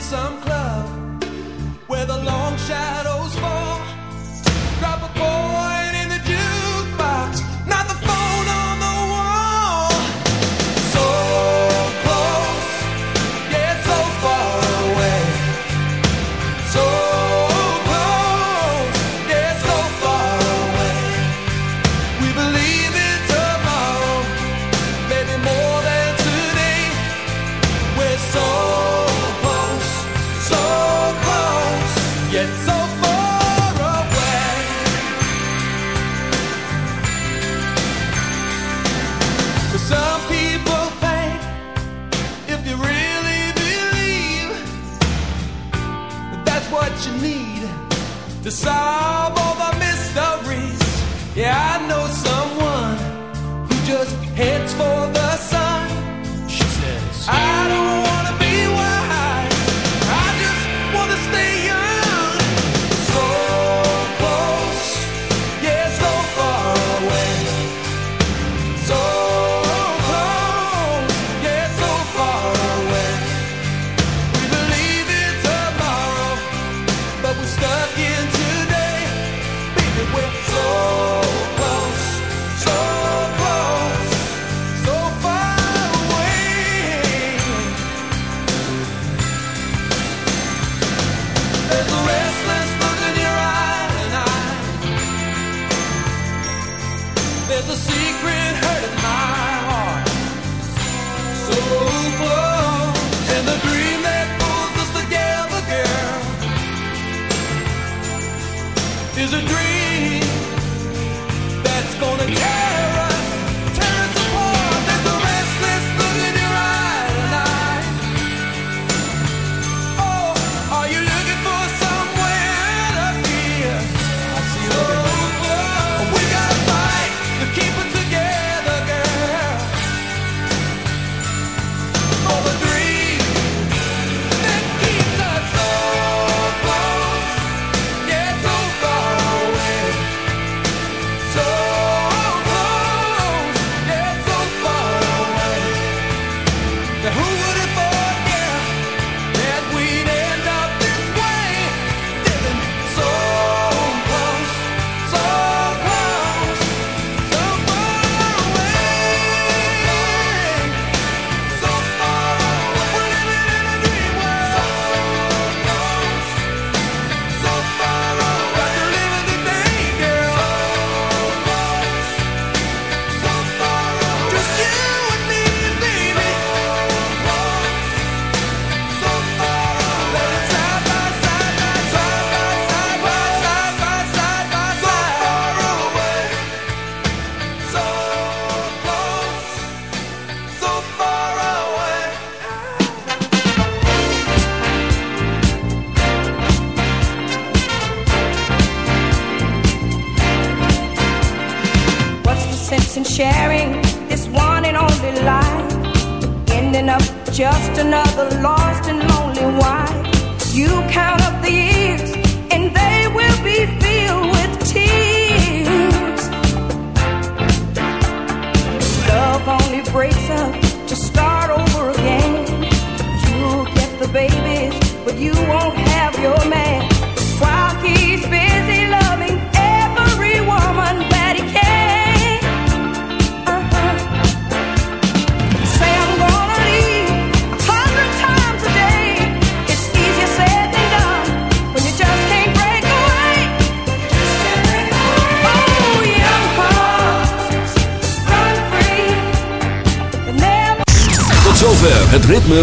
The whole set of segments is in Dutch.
some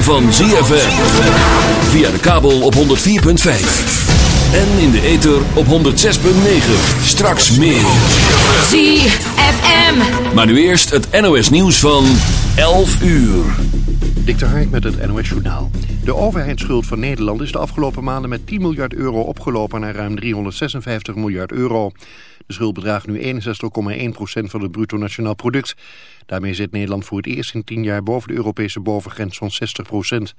van ZFM. Via de kabel op 104.5. En in de ether op 106.9. Straks meer. ZFM. Maar nu eerst het NOS nieuws van 11 uur. Dik de met het NOS journaal. De overheidsschuld van Nederland is de afgelopen maanden met 10 miljard euro opgelopen naar ruim 356 miljard euro. De schuld bedraagt nu 61,1% van het bruto nationaal product. Daarmee zit Nederland voor het eerst in 10 jaar boven de Europese bovengrens van 60%.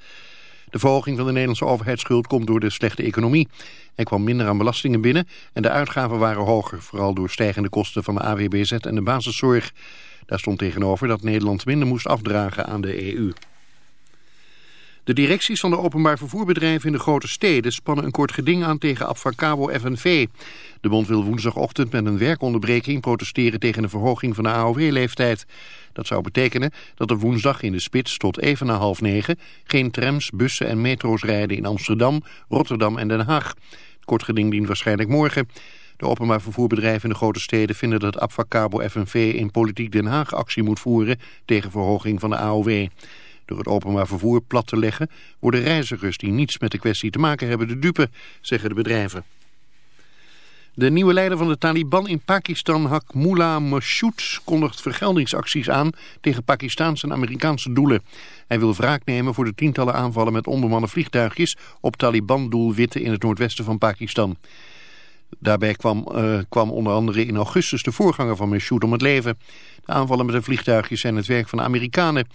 De verhoging van de Nederlandse overheidsschuld komt door de slechte economie. Er kwam minder aan belastingen binnen en de uitgaven waren hoger... vooral door stijgende kosten van de AWBZ en de basiszorg. Daar stond tegenover dat Nederland minder moest afdragen aan de EU. De directies van de openbaar vervoerbedrijven in de grote steden spannen een kort geding aan tegen Abfacabo FNV. De bond wil woensdagochtend met een werkonderbreking protesteren tegen de verhoging van de AOW-leeftijd. Dat zou betekenen dat er woensdag in de spits tot even na half negen geen trams, bussen en metro's rijden in Amsterdam, Rotterdam en Den Haag. Het kort geding dient waarschijnlijk morgen. De openbaar vervoerbedrijven in de grote steden vinden dat Abfacabo FNV in politiek Den Haag actie moet voeren tegen verhoging van de AOW. Door het openbaar vervoer plat te leggen worden reizigers die niets met de kwestie te maken hebben de dupe, zeggen de bedrijven. De nieuwe leider van de Taliban in Pakistan, Hakmullah Mashoud, kondigt vergeldingsacties aan tegen Pakistaanse en Amerikaanse doelen. Hij wil wraak nemen voor de tientallen aanvallen met onbemande vliegtuigjes op Taliban-doelwitten in het noordwesten van Pakistan. Daarbij kwam, uh, kwam onder andere in augustus de voorganger van Mashoud om het leven. De aanvallen met de vliegtuigjes zijn het werk van de Amerikanen.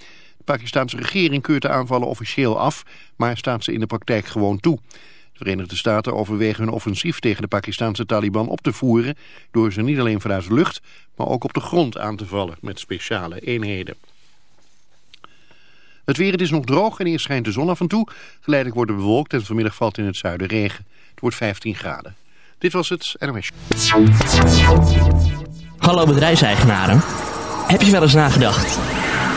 De Pakistanse regering keurt de aanvallen officieel af, maar staat ze in de praktijk gewoon toe. De Verenigde Staten overwegen hun offensief tegen de Pakistanse Taliban op te voeren... door ze niet alleen vanuit de lucht, maar ook op de grond aan te vallen met speciale eenheden. Het weer, het is nog droog en eerst schijnt de zon af en toe. Geleidelijk wordt het bewolkt en vanmiddag valt in het zuiden regen. Het wordt 15 graden. Dit was het NOS. Hallo bedrijfseigenaren. Heb je wel eens nagedacht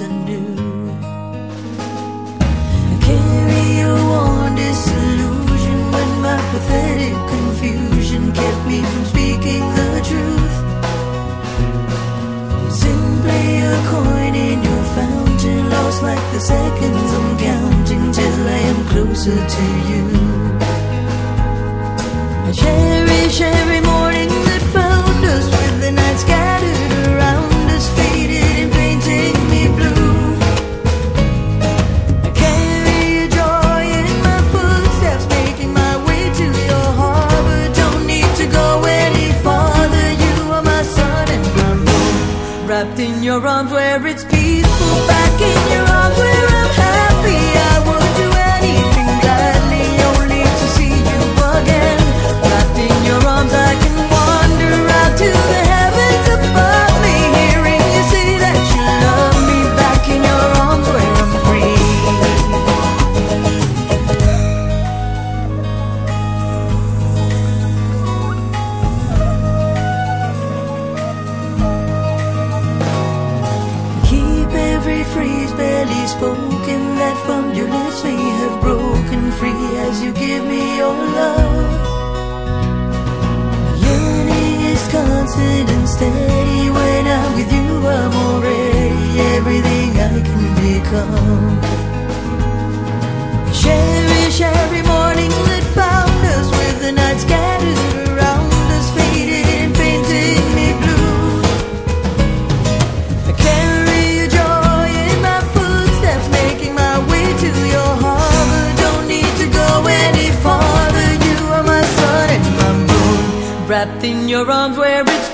and steady when I'm with you. I'm already everything I can become. Cherish every morning that found us with the night scattered around us, painting me blue. I carry your joy in my footsteps, making my way to your harbor. Don't need to go any farther. You are my sun and my moon, wrapped in your arms where it's.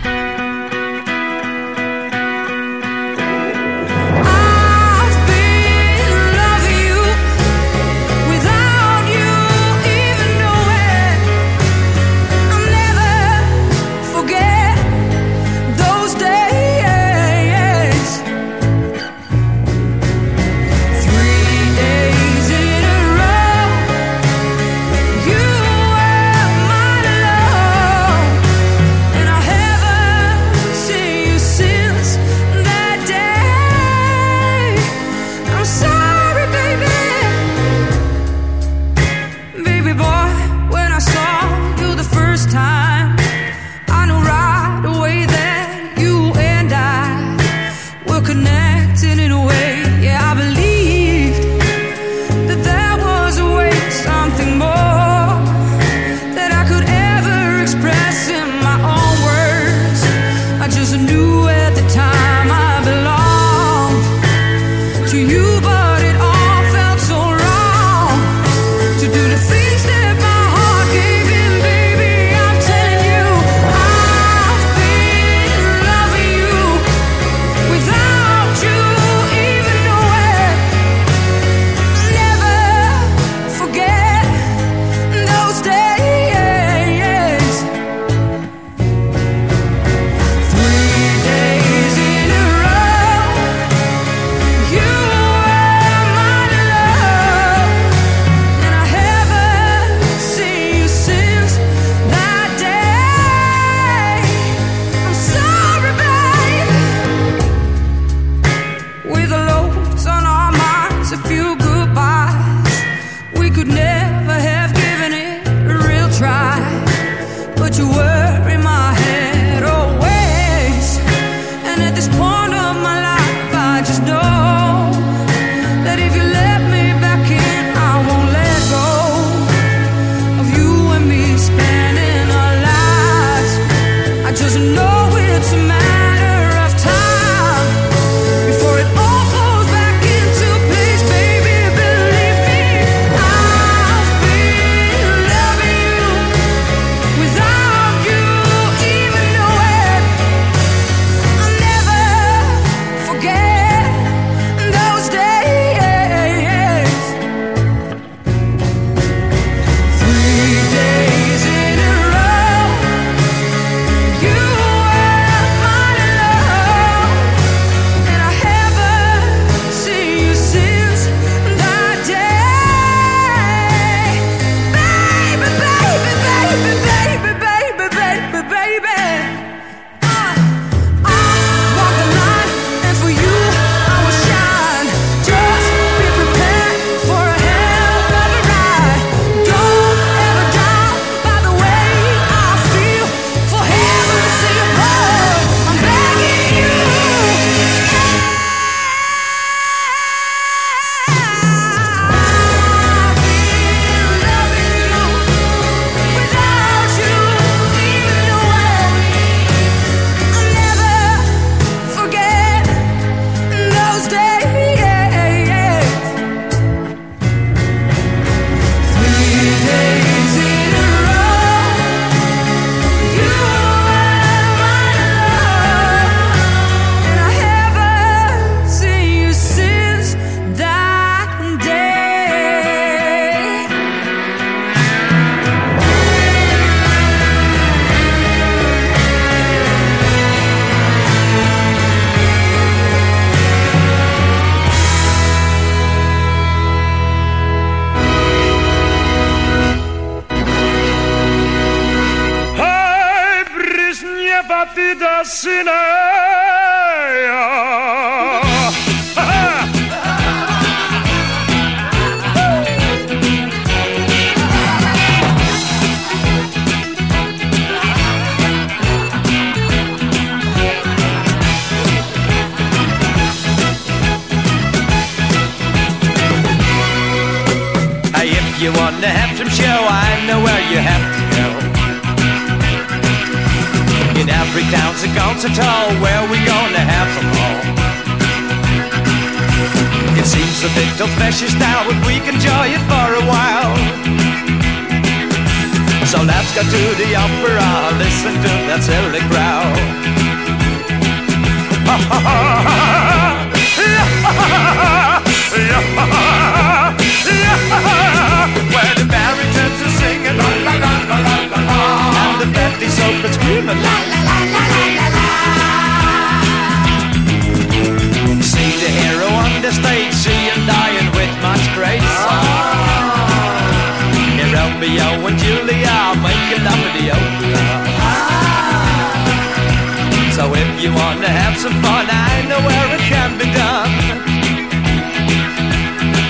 lots of fun. I know where it can be done.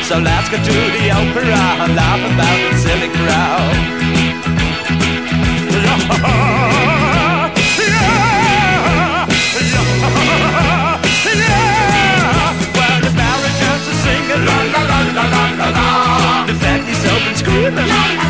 So let's go to the opera and laugh about the silly crowd. Yeah, yeah, yeah, yeah. Well, the baritons singing la la la la la la. The fact is open screaming.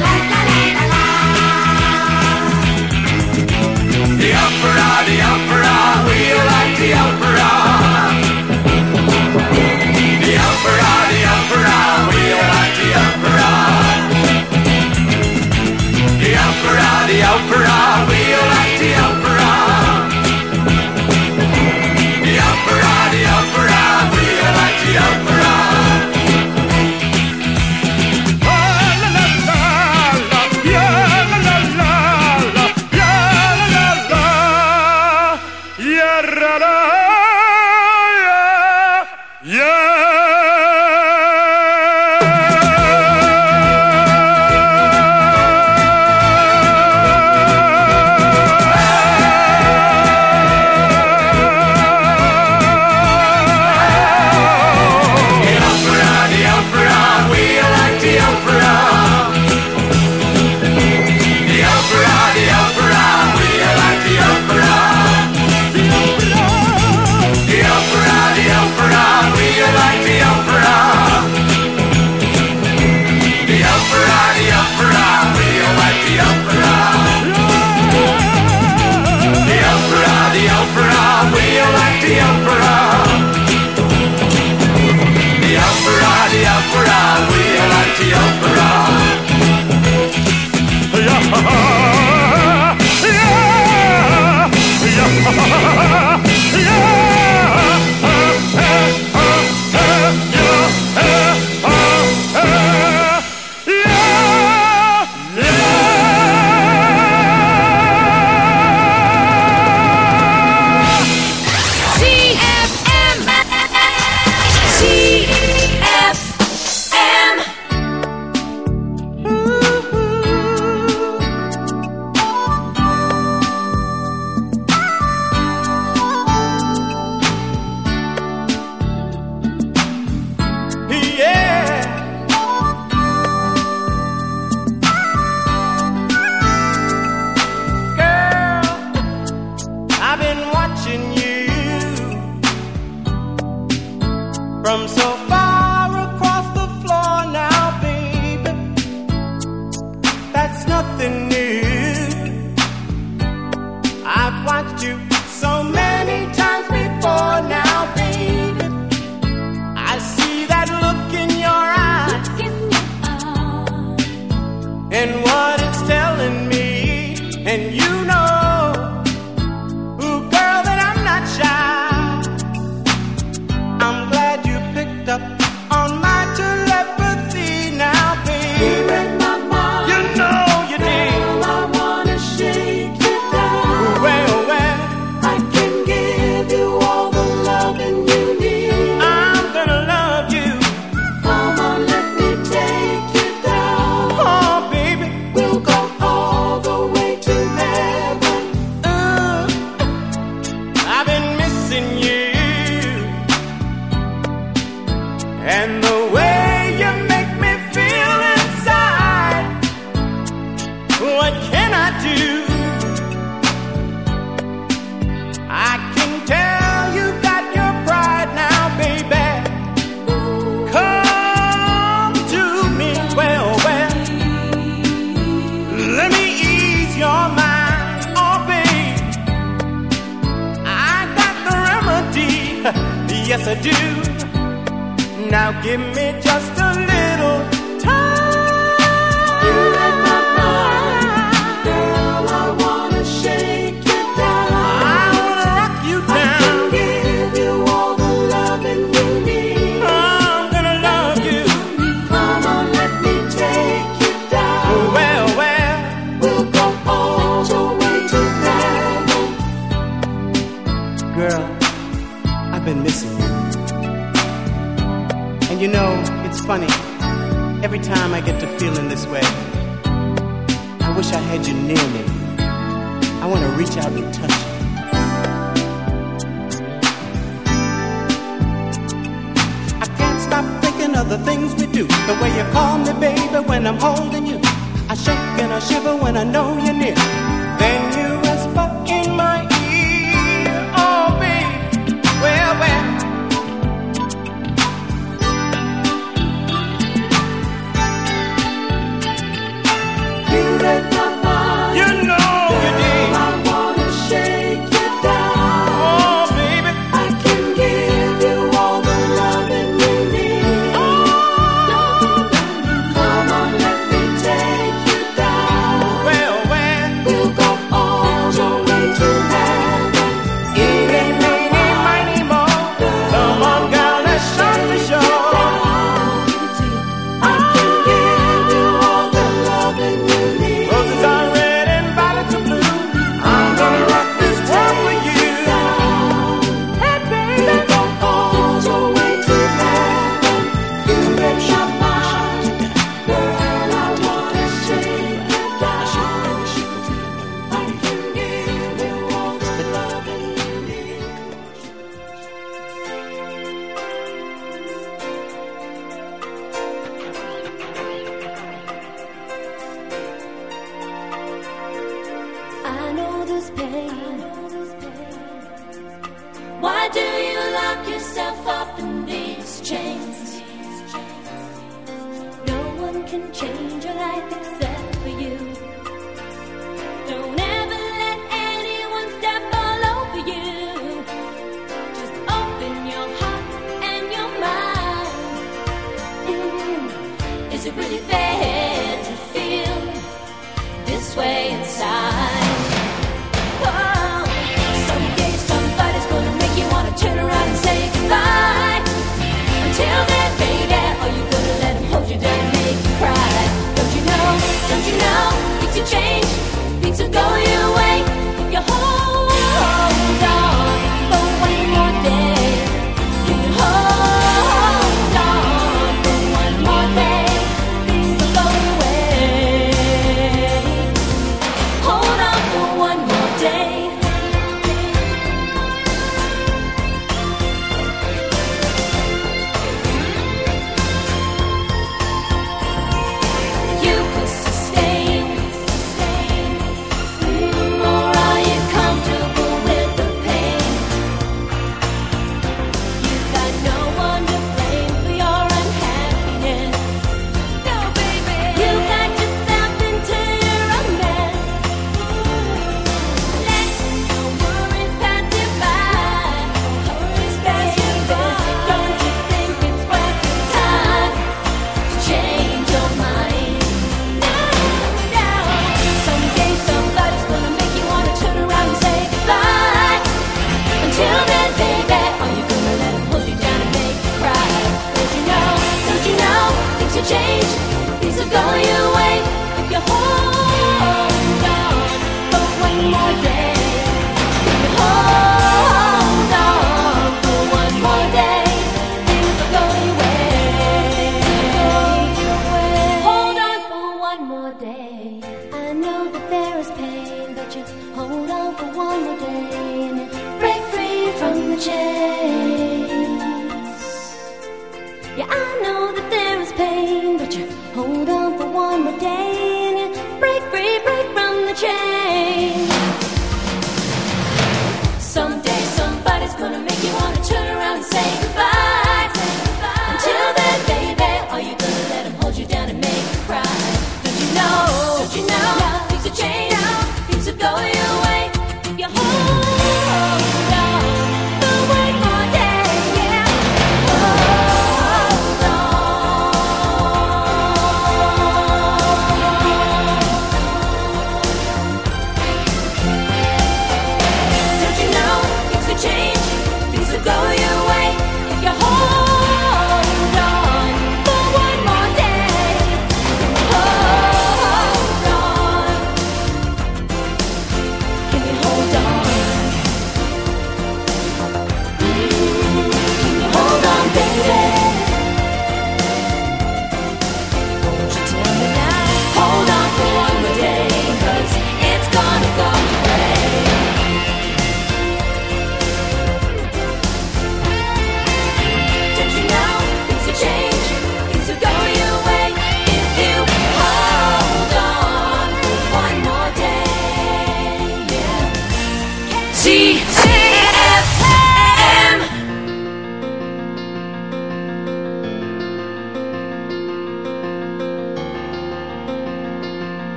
the opera. We like the opera.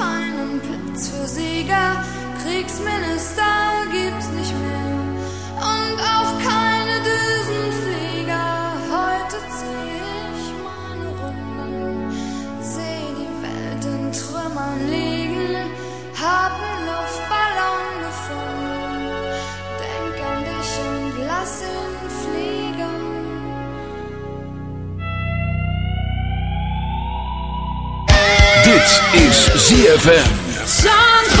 keinen Platz für Sieger. Kriegsminister gibt's nicht mehr. Und auch ZFM.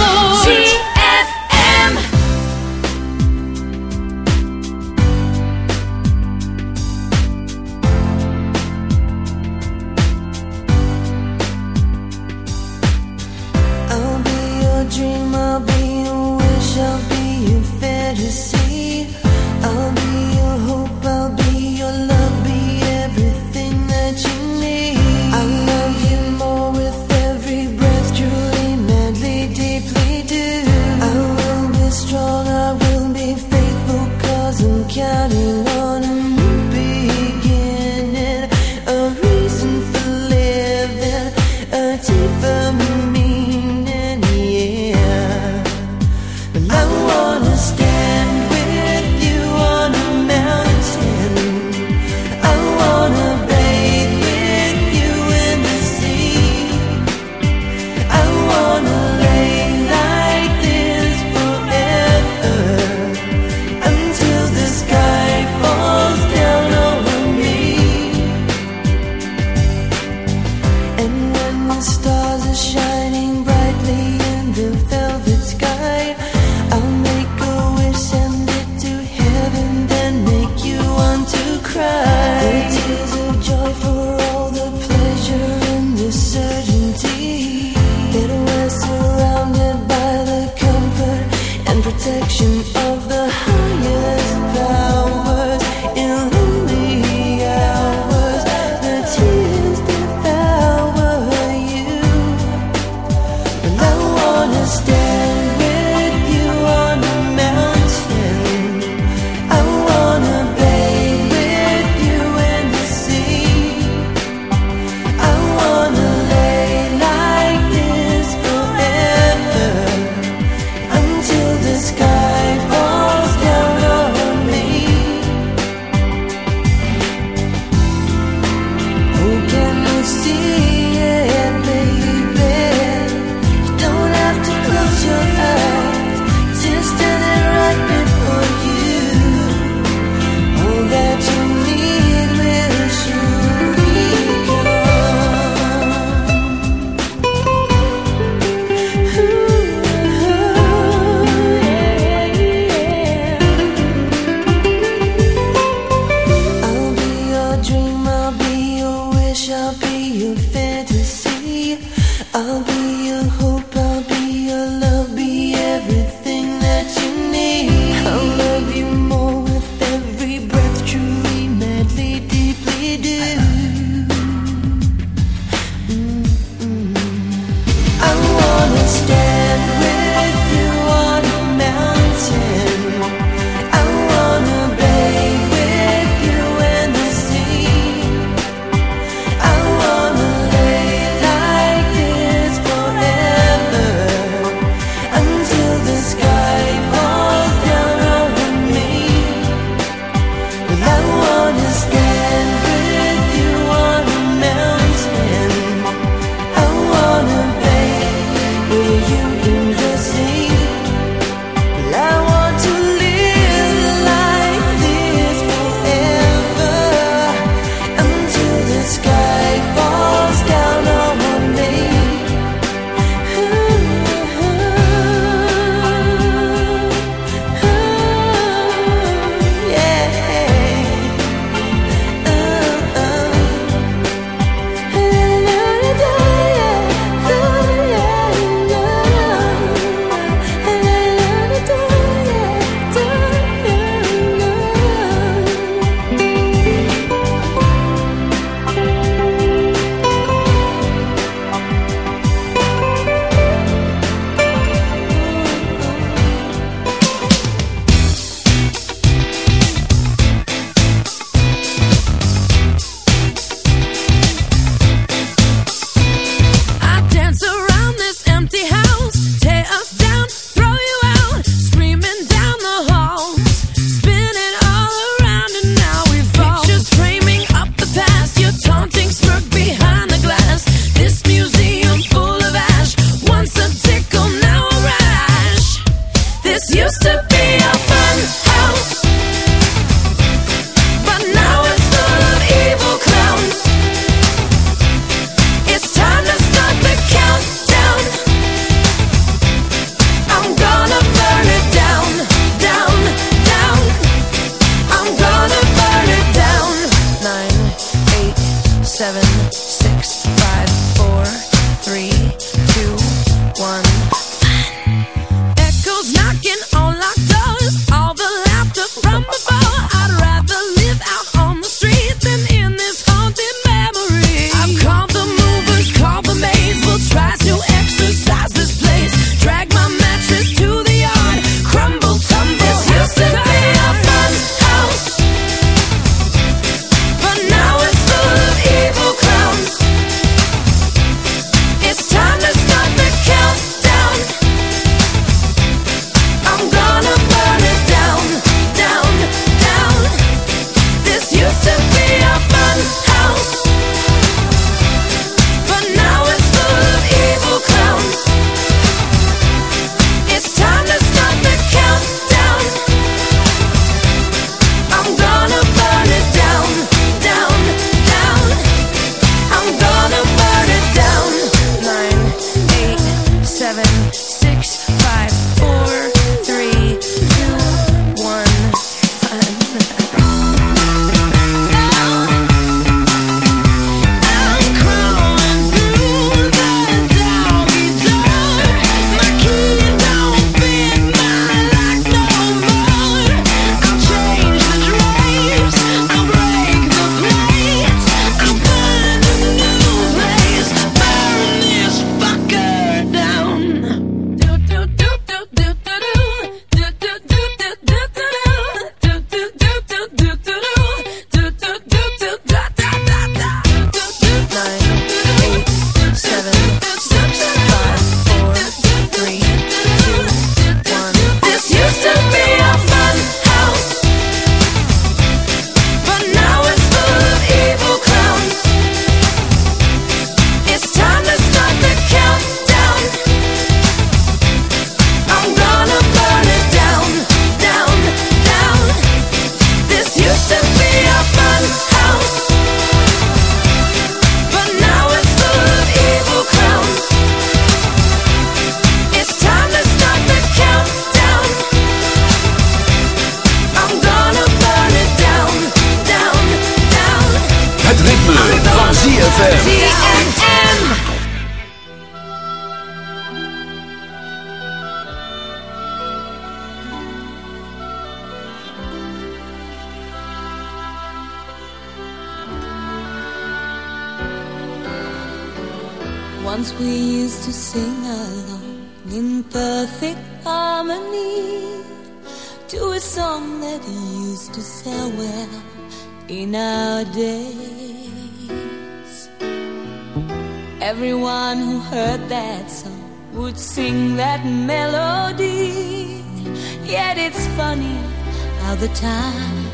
the time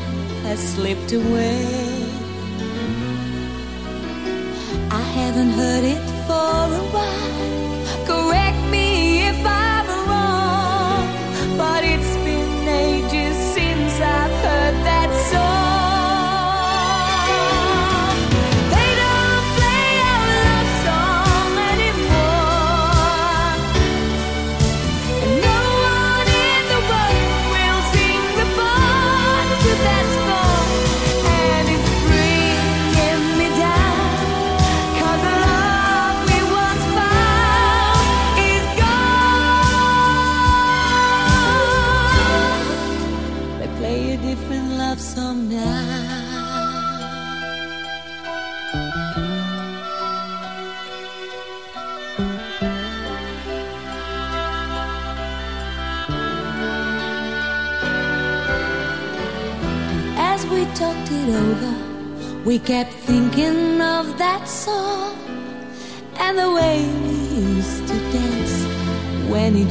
has slipped away. I haven't heard.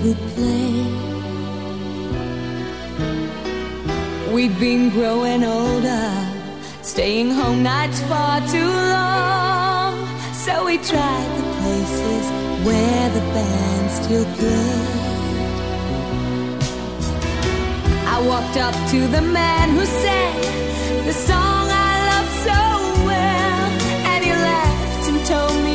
would play. We'd been growing older, staying home nights far too long. So we tried the places where the band still played. I walked up to the man who sang the song I loved so well, and he laughed and told me.